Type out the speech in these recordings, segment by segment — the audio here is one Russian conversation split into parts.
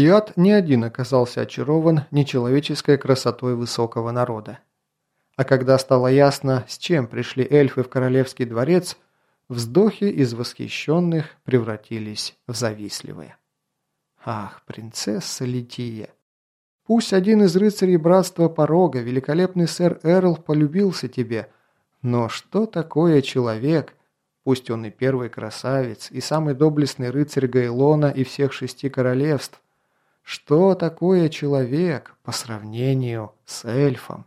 Иад не один оказался очарован нечеловеческой красотой высокого народа. А когда стало ясно, с чем пришли эльфы в королевский дворец, вздохи из восхищенных превратились в завистливые. Ах, принцесса Лития! Пусть один из рыцарей братства порога, великолепный сэр Эрл, полюбился тебе, но что такое человек, пусть он и первый красавец, и самый доблестный рыцарь Гайлона и всех шести королевств, что такое человек по сравнению с эльфом?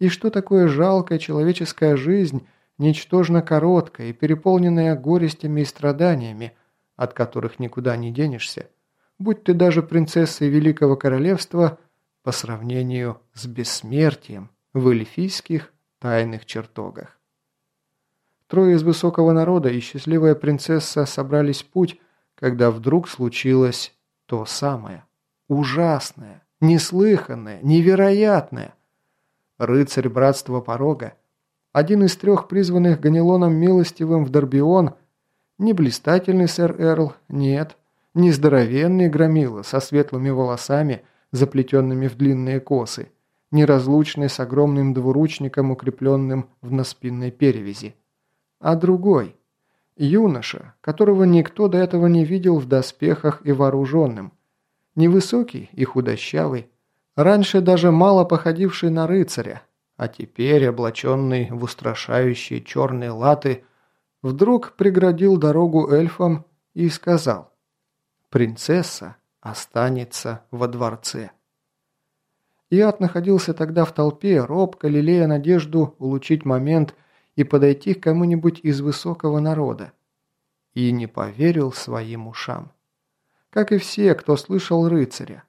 И что такое жалкая человеческая жизнь, ничтожно короткая и переполненная горестями и страданиями, от которых никуда не денешься, будь ты даже принцессой Великого Королевства по сравнению с бессмертием в эльфийских тайных чертогах. Трое из высокого народа и счастливая принцесса собрались в путь, когда вдруг случилось то самое – Ужасное, неслыханное, невероятное. Рыцарь братства порога, один из трех призванных Ганилоном милостивым в Дорбион, не блистательный сэр Эрл, нет, не здоровенный громила со светлыми волосами, заплетенными в длинные косы, неразлучный с огромным двуручником, укрепленным в наспинной перевязи, а другой – юноша, которого никто до этого не видел в доспехах и вооруженным – Невысокий и худощавый, раньше даже мало походивший на рыцаря, а теперь облаченный в устрашающие черные латы, вдруг преградил дорогу эльфам и сказал «Принцесса останется во дворце». Иат находился тогда в толпе, робко лелея надежду улучить момент и подойти к кому-нибудь из высокого народа. И не поверил своим ушам как и все, кто слышал рыцаря.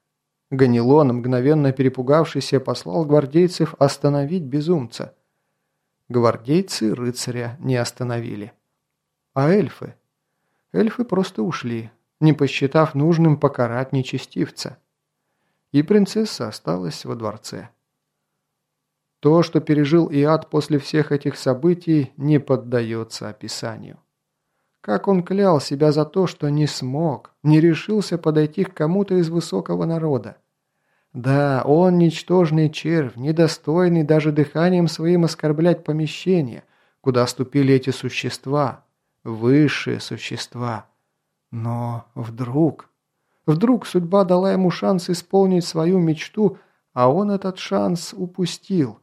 Ганилон, мгновенно перепугавшийся, послал гвардейцев остановить безумца. Гвардейцы рыцаря не остановили. А эльфы? Эльфы просто ушли, не посчитав нужным покарать нечестивца. И принцесса осталась во дворце. То, что пережил Иад после всех этих событий, не поддается описанию. Как он клял себя за то, что не смог, не решился подойти к кому-то из высокого народа. Да, он ничтожный червь, недостойный даже дыханием своим оскорблять помещение, куда ступили эти существа, высшие существа. Но вдруг... Вдруг судьба дала ему шанс исполнить свою мечту, а он этот шанс упустил.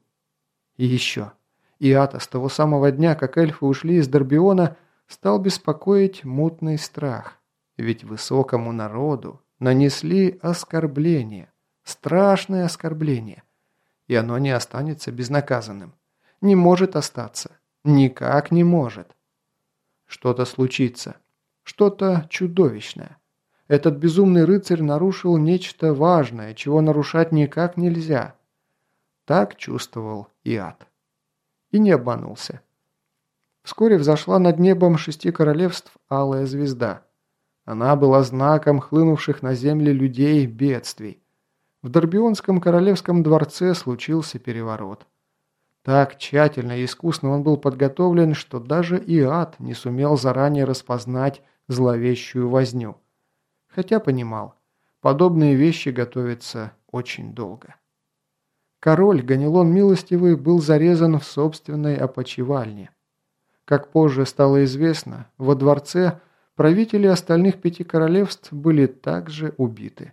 И еще. Иата с того самого дня, как эльфы ушли из Дорбиона, стал беспокоить мутный страх. Ведь высокому народу нанесли оскорбление, страшное оскорбление. И оно не останется безнаказанным. Не может остаться. Никак не может. Что-то случится. Что-то чудовищное. Этот безумный рыцарь нарушил нечто важное, чего нарушать никак нельзя. Так чувствовал и ад. И не обманулся. Вскоре взошла над небом шести королевств алая звезда. Она была знаком хлынувших на земли людей бедствий. В Дорбионском королевском дворце случился переворот. Так тщательно и искусно он был подготовлен, что даже и ад не сумел заранее распознать зловещую возню. Хотя понимал, подобные вещи готовятся очень долго. Король Ганилон Милостивый был зарезан в собственной опочивальне. Как позже стало известно, во дворце правители остальных пяти королевств были также убиты.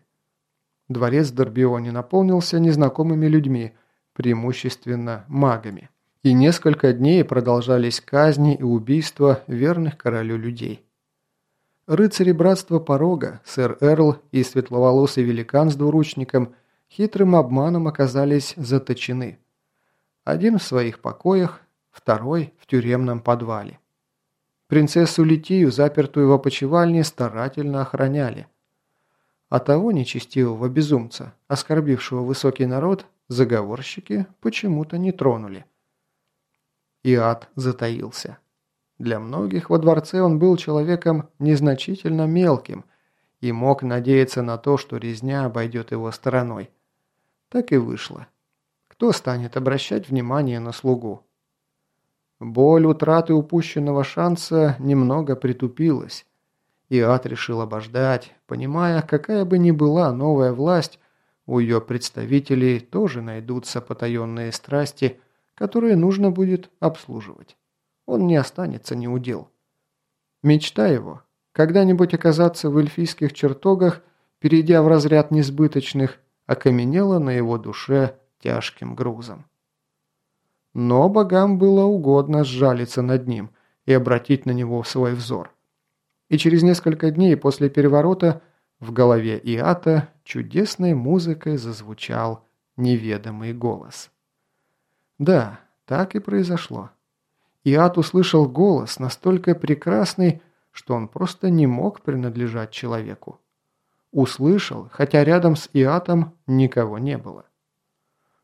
Дворец Дорбиони наполнился незнакомыми людьми, преимущественно магами. И несколько дней продолжались казни и убийства верных королю людей. Рыцари Братства Порога, сэр Эрл и светловолосый великан с двуручником хитрым обманом оказались заточены. Один в своих покоях, второй в тюремном подвале. Принцессу Литию, запертую в опочивальне, старательно охраняли. А того нечестивого безумца, оскорбившего высокий народ, заговорщики почему-то не тронули. И ад затаился. Для многих во дворце он был человеком незначительно мелким и мог надеяться на то, что резня обойдет его стороной. Так и вышло. Кто станет обращать внимание на слугу? Боль утраты упущенного шанса немного притупилась, И ад решил обождать, понимая, какая бы ни была новая власть, у ее представителей тоже найдутся потаенные страсти, которые нужно будет обслуживать. Он не останется неудел. Мечта его – когда-нибудь оказаться в эльфийских чертогах, перейдя в разряд несбыточных, окаменела на его душе тяжким грузом. Но богам было угодно сжалиться над ним и обратить на него свой взор. И через несколько дней после переворота в голове Иата чудесной музыкой зазвучал неведомый голос. Да, так и произошло. Иат услышал голос настолько прекрасный, что он просто не мог принадлежать человеку. Услышал, хотя рядом с Иатом никого не было.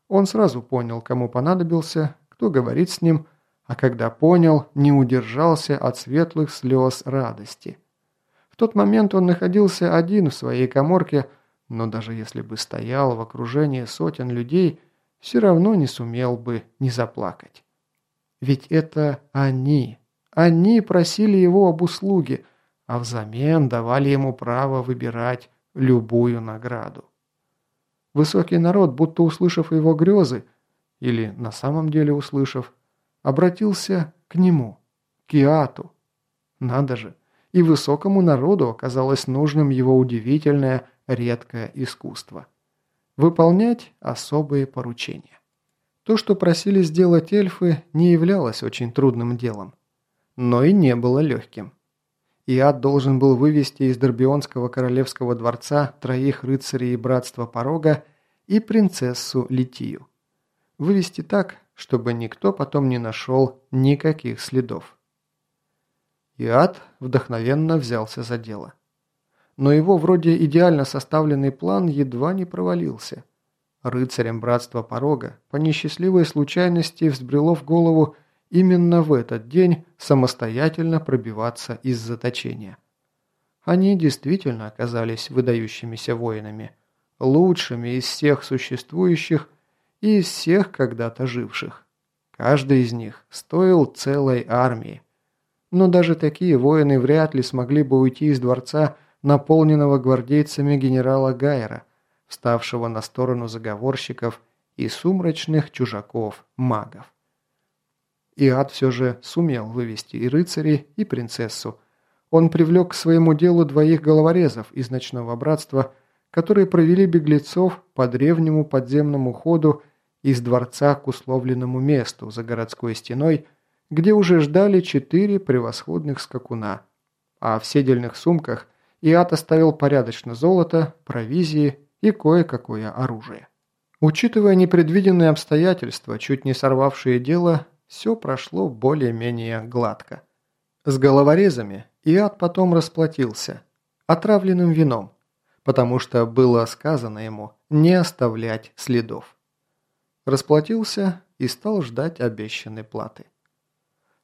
Он сразу понял, кому понадобился, кто говорит с ним, а когда понял, не удержался от светлых слез радости. В тот момент он находился один в своей коморке, но даже если бы стоял в окружении сотен людей, все равно не сумел бы не заплакать. Ведь это они, они просили его об услуге, а взамен давали ему право выбирать любую награду. Высокий народ, будто услышав его грезы, или на самом деле услышав, обратился к нему, к Иату. Надо же, и высокому народу оказалось нужным его удивительное, редкое искусство. Выполнять особые поручения. То, что просили сделать эльфы, не являлось очень трудным делом, но и не было легким. Иад должен был вывести из Дорбионского королевского дворца троих рыцарей Братства Порога и принцессу Литию. Вывести так, чтобы никто потом не нашел никаких следов. Иад вдохновенно взялся за дело. Но его вроде идеально составленный план едва не провалился. Рыцарям Братства Порога по несчастливой случайности взбрело в голову именно в этот день самостоятельно пробиваться из заточения. Они действительно оказались выдающимися воинами, лучшими из всех существующих и из всех когда-то живших. Каждый из них стоил целой армии. Но даже такие воины вряд ли смогли бы уйти из дворца, наполненного гвардейцами генерала Гайера, вставшего на сторону заговорщиков и сумрачных чужаков-магов. И ад все же сумел вывести и рыцарей, и принцессу. Он привлек к своему делу двоих головорезов из ночного братства, которые провели беглецов по древнему подземному ходу из дворца к условленному месту за городской стеной, где уже ждали четыре превосходных скакуна. А в седельных сумках Иат оставил порядочно золото, провизии и кое-какое оружие. Учитывая непредвиденные обстоятельства, чуть не сорвавшие дело, все прошло более-менее гладко. С головорезами Иад потом расплатился, отравленным вином, потому что было сказано ему не оставлять следов. Расплатился и стал ждать обещанной платы.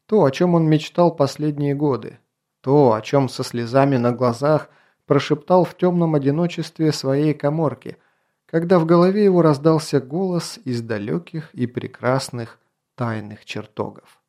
То, о чем он мечтал последние годы, то, о чем со слезами на глазах прошептал в темном одиночестве своей коморки, когда в голове его раздался голос из далеких и прекрасных тайных чертогов.